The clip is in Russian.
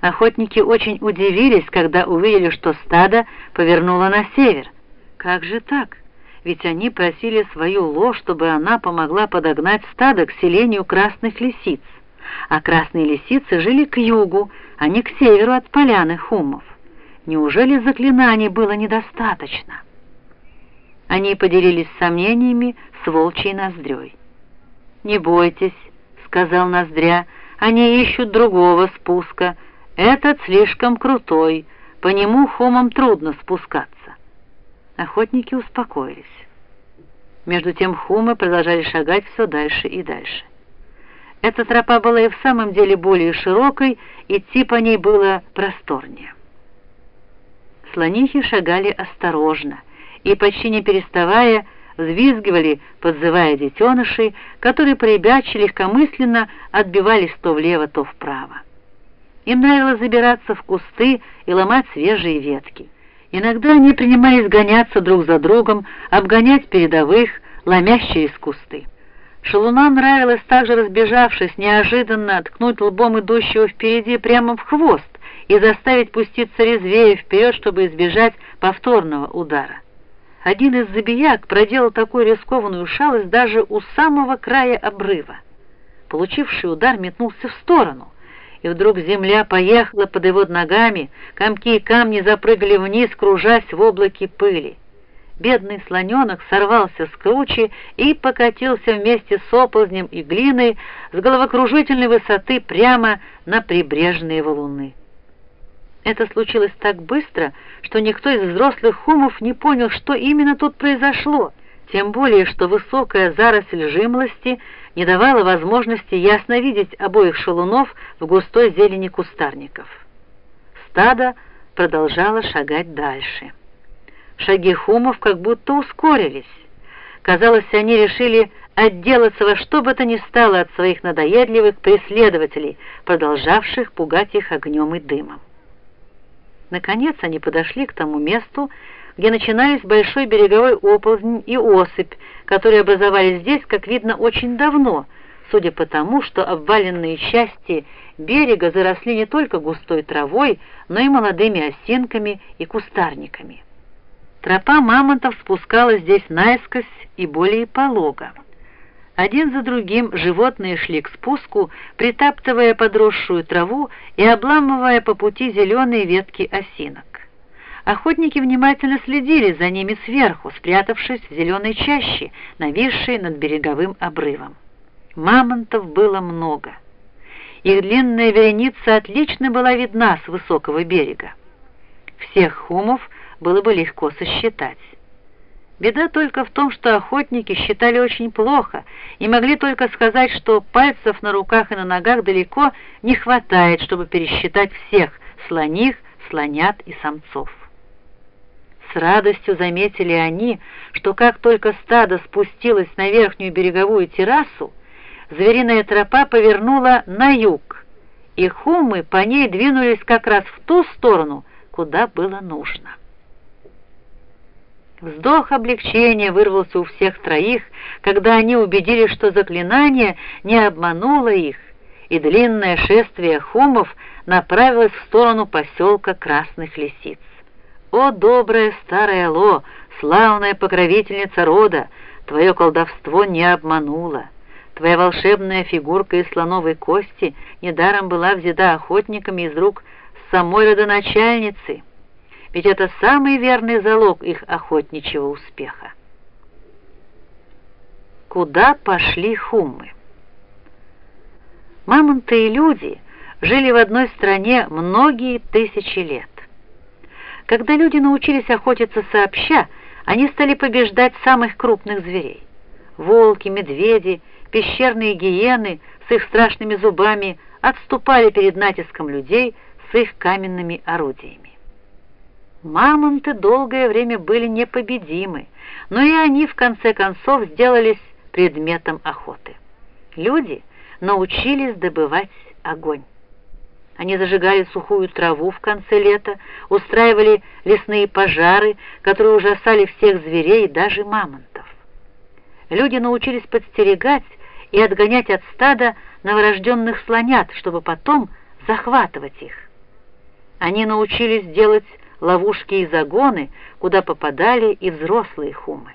Охотники очень удивились, когда увидели, что стадо повернуло на север. Как же так? Ведь они просили свою ложь, чтобы она помогла подогнать стадо к селению красных лисиц. А красные лисицы жили к югу, а не к северу от поляны хумов. Неужели заклинаний было недостаточно? Они поделились сомнениями с волчьей ноздрёй. «Не бойтесь», — сказал ноздря, — «они ищут другого спуска. Этот слишком крутой, по нему хумам трудно спускаться». Охотники успокоились. Между тем хумы продолжали шагать все дальше и дальше. Эта тропа была и в самом деле более широкой, идти по ней было просторнее. Слонихи шагали осторожно и, почти не переставая, взвизгивали, подзывая детенышей, которые прибячи легкомысленно отбивались то влево, то вправо. Им нравилось забираться в кусты и ломать свежие ветки. Иногда они принимались гоняться друг за другом, обгонять передовых, ломясь через кусты. Шалунам нравилось также разбежавшись, неожиданно ткнуть лбом идущего впереди прямо в хвост и заставить пуститься резвее вперед, чтобы избежать повторного удара. Один из забияк проделал такую рискованную шалость даже у самого края обрыва. Получивший удар метнулся в сторону — и вдруг земля поехала под его ногами, комки и камни запрыгали вниз, кружась в облаке пыли. Бедный слоненок сорвался с кручи и покатился вместе с оползнем и глиной с головокружительной высоты прямо на прибрежные валуны. Это случилось так быстро, что никто из взрослых хумов не понял, что именно тут произошло, тем более, что высокая заросль жимлости не давала возможности ясно видеть обоих шалунов в густой зелени кустарников. Стадо продолжало шагать дальше. Шаги хумов как будто ускорились. Казалось, они решили отделаться во что бы то ни стало от своих надоедливых преследователей, продолжавших пугать их огнем и дымом. Наконец они подошли к тому месту, где начинались большой береговой оползнь и осыпь, которые образовались здесь, как видно, очень давно, судя по тому, что обваленные части берега заросли не только густой травой, но и молодыми осинками и кустарниками. Тропа мамонтов спускалась здесь наискось и более полого. Один за другим животные шли к спуску, притаптывая подросшую траву и обламывая по пути зеленые ветки осинок. Охотники внимательно следили за ними сверху, спрятавшись в зеленой чаще, нависшей над береговым обрывом. Мамонтов было много. Их длинная вереница отлично была видна с высокого берега. Всех хумов было бы легко сосчитать. Беда только в том, что охотники считали очень плохо и могли только сказать, что пальцев на руках и на ногах далеко не хватает, чтобы пересчитать всех слоних, слонят и самцов. С радостью заметили они, что как только стадо спустилось на верхнюю береговую террасу, звериная тропа повернула на юг, и хумы по ней двинулись как раз в ту сторону, куда было нужно. Вздох облегчения вырвался у всех троих, когда они убедились, что заклинание не обмануло их, и длинное шествие хумов направилось в сторону поселка Красных Лисиц. «О, добрая старая Ло, славная покровительница рода, твое колдовство не обмануло. Твоя волшебная фигурка из слоновой кости недаром была взята охотниками из рук самой родоначальницы, ведь это самый верный залог их охотничьего успеха. Куда пошли хумы? Мамонты и люди жили в одной стране многие тысячи лет. Когда люди научились охотиться сообща, они стали побеждать самых крупных зверей. Волки, медведи, пещерные гиены с их страшными зубами отступали перед натиском людей с их каменными орудиями. Мамонты долгое время были непобедимы, но и они в конце концов сделались предметом охоты. Люди научились добывать огонь. Они зажигали сухую траву в конце лета, устраивали лесные пожары, которые ужасали всех зверей и даже мамонтов. Люди научились подстерегать и отгонять от стада новорожденных слонят, чтобы потом захватывать их. Они научились делать ловушки и загоны, куда попадали и взрослые хумы.